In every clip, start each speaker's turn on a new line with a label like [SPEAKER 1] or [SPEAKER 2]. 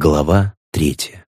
[SPEAKER 1] Глава третья.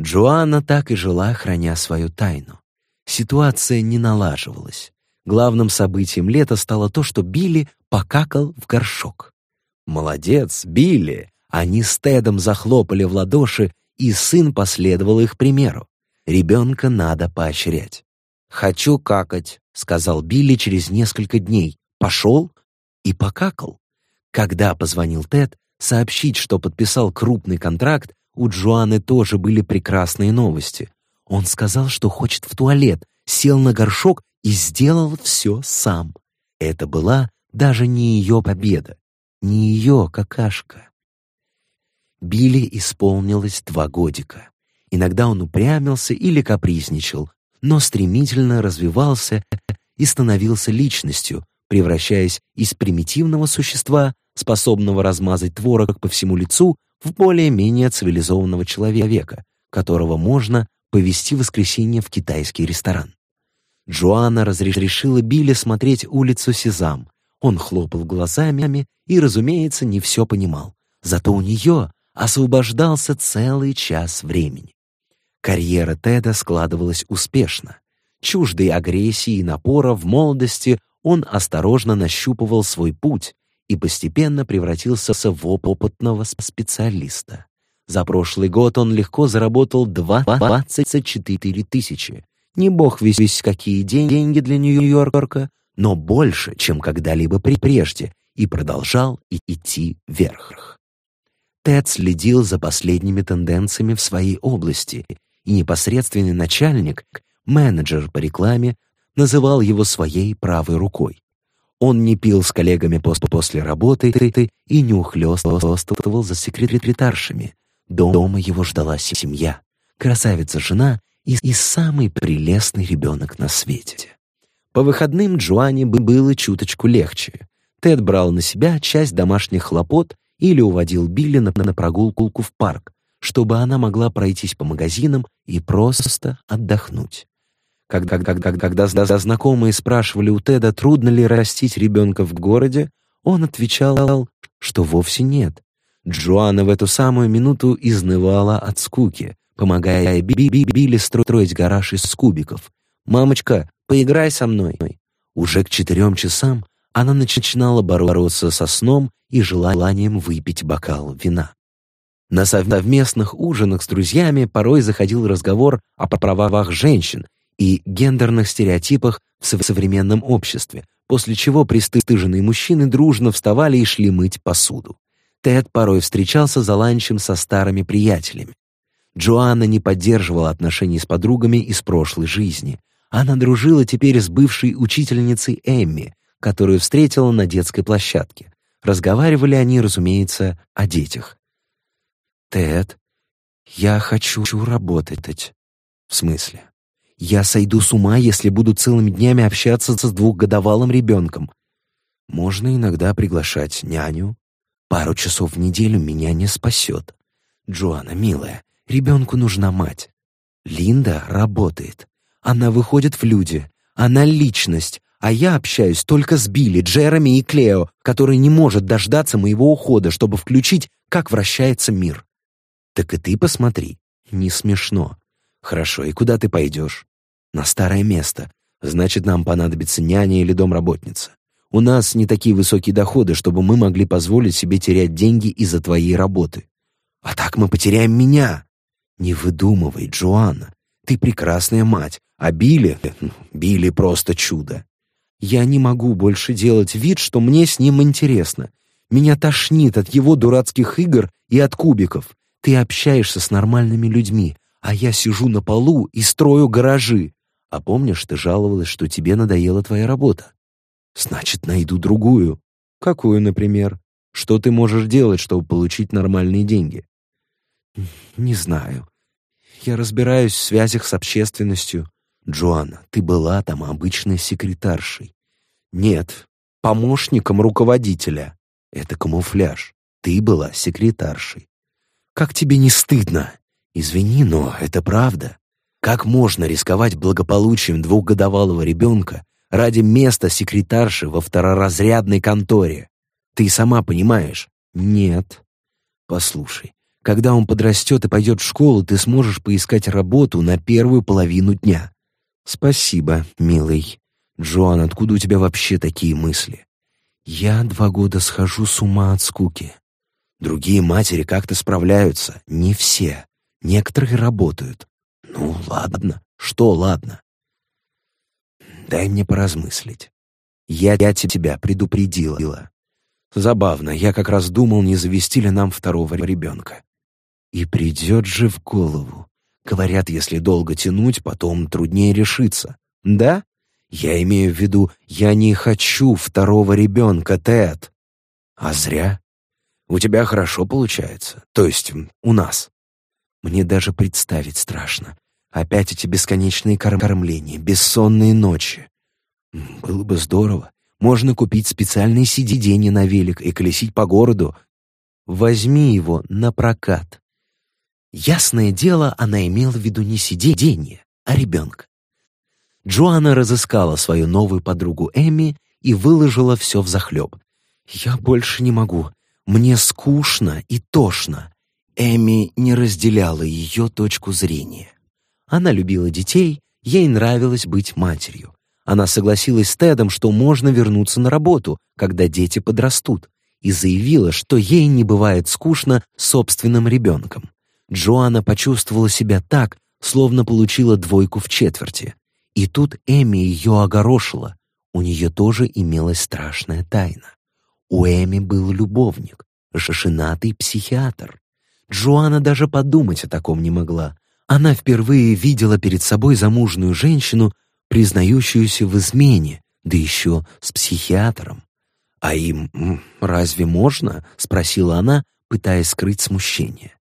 [SPEAKER 1] Джоанна так и жила, храня свою тайну. Ситуация не налаживалась. Главным событием лета стало то, что Билли покакал в горшок. «Молодец, Билли!» Они с Тедом захлопали в ладоши, и сын последовал их примеру. Ребенка надо поощрять. «Хочу какать», — сказал Билли через несколько дней. Пошел и покакал. Когда позвонил Тед, сообщить, что подписал крупный контракт, у Джоанны тоже были прекрасные новости. Он сказал, что хочет в туалет, сел на горшок и сделал все сам. Это была даже не ее победа, не ее какашка. Билли исполнилось два годика. Иногда он упрямился или капризничал, но стремительно развивался и становился личностью, превращаясь из примитивного существа, способного размазать творог по всему лицу, в более-менее цивилизованного человека, которого можно повести в воскресенье в китайский ресторан. Джоанна разрешила Билли смотреть улицу Сезам. Он хлопал глазами и, разумеется, не все понимал. Зато у нее освобождался целый час времени. Карьера Теда складывалась успешно. Чуждой агрессии и напора в молодости он осторожно нащупывал свой путь и постепенно превратился в опытного специалиста. За прошлый год он легко заработал 24 тысячи. Не бог весь какие деньги для Нью-Йорка, но больше, чем когда-либо прежде, и продолжал идти вверх. Тед следил за последними тенденциями в своей области, и непосредственный начальник, менеджер по рекламе, называл его своей правой рукой. Он не пил с коллегами после работы и не ухлёстывал за секретаршами. Дома его ждала семья, красавица-жена и, и самый прелестный ребенок на свете. По выходным Джоанне было чуточку легче. Тед брал на себя часть домашних хлопот или уводил Билли на, на прогулку в парк, чтобы она могла пройтись по магазинам и просто отдохнуть. Когда, когда, когда, когда знакомые спрашивали у Теда, трудно ли растить ребенка в городе, он отвечал, что вовсе нет. Джоанна в эту самую минуту изнывала от скуки, помогая Биби Билли строить гараж из кубиков. «Мамочка, поиграй со мной». Уже к четырем часам она начинала бороться со сном и желанием выпить бокал вина. На совместных ужинах с друзьями порой заходил разговор о правах женщин и гендерных стереотипах в современном обществе, после чего пристыженные мужчины дружно вставали и шли мыть посуду. Тед порой встречался за ланчем со старыми приятелями. Джоанна не поддерживала отношений с подругами из прошлой жизни. Она дружила теперь с бывшей учительницей Эмми, которую встретила на детской площадке. Разговаривали они, разумеется, о детях. «Тед, я хочу работать». «В смысле?» Я сойду с ума, если буду целыми днями общаться с двухгодовалым ребенком. Можно иногда приглашать няню. Пару часов в неделю меня не спасет. Джоанна, милая, ребенку нужна мать. Линда работает. Она выходит в люди. Она личность, а я общаюсь только с Билли, Джереми и Клео, который не может дождаться моего ухода, чтобы включить, как вращается мир. Так и ты посмотри. Не смешно. Хорошо, и куда ты пойдешь? На старое место. Значит, нам понадобится няня или домработница. У нас не такие высокие доходы, чтобы мы могли позволить себе терять деньги из-за твоей работы. А так мы потеряем меня. Не выдумывай, Джоанна. Ты прекрасная мать, а Билли... Билли просто чудо. Я не могу больше делать вид, что мне с ним интересно. Меня тошнит от его дурацких игр и от кубиков. Ты общаешься с нормальными людьми, а я сижу на полу и строю гаражи. А помнишь, ты жаловалась, что тебе надоела твоя работа? Значит, найду другую. Какую, например? Что ты можешь делать, чтобы получить нормальные деньги? Не знаю. Я разбираюсь в связях с общественностью. Джоанна, ты была там обычной секретаршей. Нет, помощником руководителя. Это камуфляж. Ты была секретаршей. Как тебе не стыдно? Извини, но это правда. Как можно рисковать благополучием двухгодовалого ребенка ради места секретарши во второразрядной конторе? Ты сама понимаешь? Нет. Послушай, когда он подрастет и пойдет в школу, ты сможешь поискать работу на первую половину дня. Спасибо, милый. Джоан, откуда у тебя вообще такие мысли? Я два года схожу с ума от скуки. Другие матери как-то справляются, не все. Некоторые работают. Ну, ладно. Что ладно? Дай мне поразмыслить. Я, я тебя предупредила. Забавно, я как раз думал, не завести ли нам второго ребенка. И придет же в голову. Говорят, если долго тянуть, потом труднее решиться. Да? Я имею в виду, я не хочу второго ребенка, Тед. А зря. У тебя хорошо получается. То есть у нас. Мне даже представить страшно. Опять эти бесконечные кормления, бессонные ночи. Было бы здорово. Можно купить специальные сиденья на велик и колесить по городу. Возьми его на прокат. Ясное дело, она имела в виду не сиденье, а ребенка. Джоанна разыскала свою новую подругу Эми и выложила все взахлеб. «Я больше не могу. Мне скучно и тошно». Эми не разделяла ее точку зрения. Она любила детей, ей нравилось быть матерью. Она согласилась с Тедом, что можно вернуться на работу, когда дети подрастут, и заявила, что ей не бывает скучно собственным ребенком. Джоанна почувствовала себя так, словно получила двойку в четверти. И тут Эми ее огорошила. У нее тоже имелась страшная тайна. У Эми был любовник, женатый психиатр. Джоанна даже подумать о таком не могла. Она впервые видела перед собой замужную женщину, признающуюся в измене, да еще с психиатром. «А им разве можно?» — спросила она, пытаясь скрыть смущение.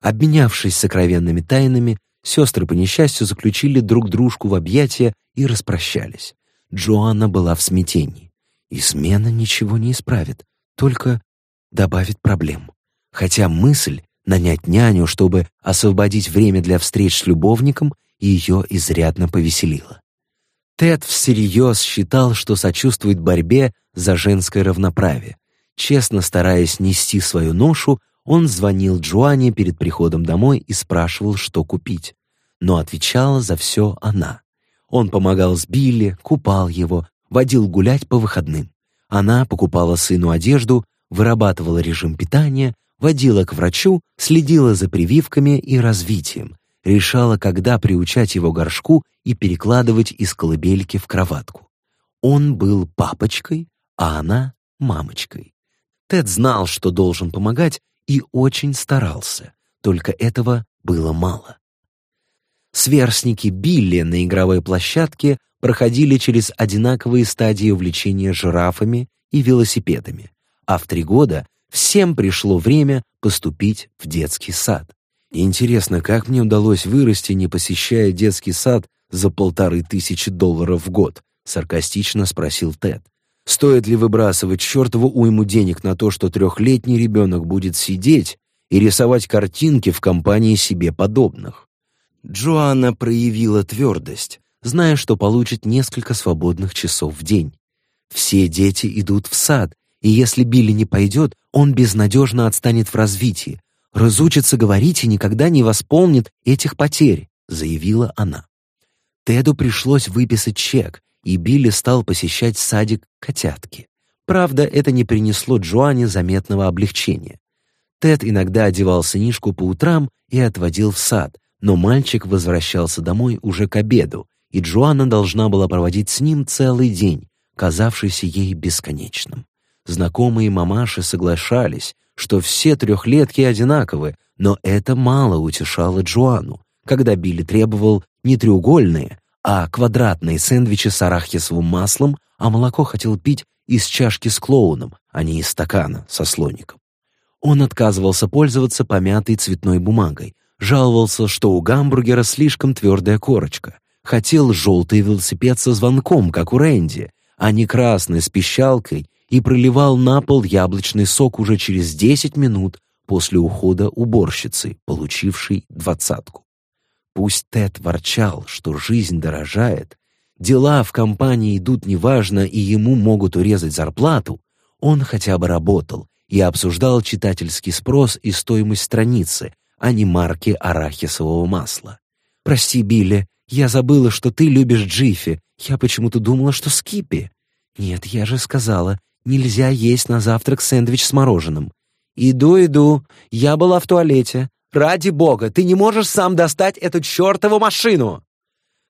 [SPEAKER 1] Обменявшись сокровенными тайнами, сестры по несчастью заключили друг дружку в объятия и распрощались. Джоанна была в смятении. Измена ничего не исправит, только добавит проблем. Хотя мысль нанять няню, чтобы освободить время для встреч с любовником, ее изрядно повеселила. Тед всерьез считал, что сочувствует борьбе за женское равноправие. Честно стараясь нести свою ношу, он звонил Джоанне перед приходом домой и спрашивал, что купить. Но отвечала за все она. Он помогал с Билли, купал его, водил гулять по выходным. Она покупала сыну одежду, вырабатывала режим питания, водила к врачу, следила за прививками и развитием, решала, когда приучать его горшку и перекладывать из колыбельки в кроватку. Он был папочкой, а она — мамочкой. Тед знал, что должен помогать, и очень старался, только этого было мало. Сверстники Билли на игровой площадке проходили через одинаковые стадии увлечения жирафами и велосипедами, а в три года всем пришло время поступить в детский сад. Интересно, как мне удалось вырасти, не посещая детский сад за полторы тысячи долларов в год? Саркастично спросил Тед. Стоит ли выбрасывать чертову уйму денег на то, что трехлетний ребенок будет сидеть и рисовать картинки в компании себе подобных? Джоанна проявила твердость, зная, что получит несколько свободных часов в день. Все дети идут в сад, и если Билли не пойдет, он безнадежно отстанет в развитии, разучится говорить и никогда не восполнит этих потерь, заявила она. Теду пришлось выписать чек, и Билли стал посещать садик котятки. Правда, это не принесло Джоанне заметного облегчения. Тед иногда одевал сынишку по утрам и отводил в сад, но мальчик возвращался домой уже к обеду, и Джоанна должна была проводить с ним целый день, казавшийся ей бесконечным. Знакомые мамаши соглашались, что все трехлетки одинаковы, но это мало утешало Джоанну, когда Билли требовал не треугольные, а квадратные сэндвичи с арахисовым маслом, а молоко хотел пить из чашки с клоуном, а не из стакана со слоником. Он отказывался пользоваться помятой цветной бумагой, жаловался, что у гамбургера слишком твердая корочка, хотел желтый велосипед со звонком, как у Рэнди, а не красный с пищалкой, и проливал на пол яблочный сок уже через 10 минут после ухода уборщицы, получившей двадцатку. Пусть Тед ворчал, что жизнь дорожает, дела в компании идут неважно и ему могут урезать зарплату, он хотя бы работал и обсуждал читательский спрос и стоимость страницы, а не марки арахисового масла. «Прости, Билли, я забыла, что ты любишь Джиффи. Я почему-то думала, что Скиппи». «Нет, я же сказала, нельзя есть на завтрак сэндвич с мороженым». «Иду, иду. Я была в туалете. Ради бога, ты не можешь сам достать эту чертову машину!»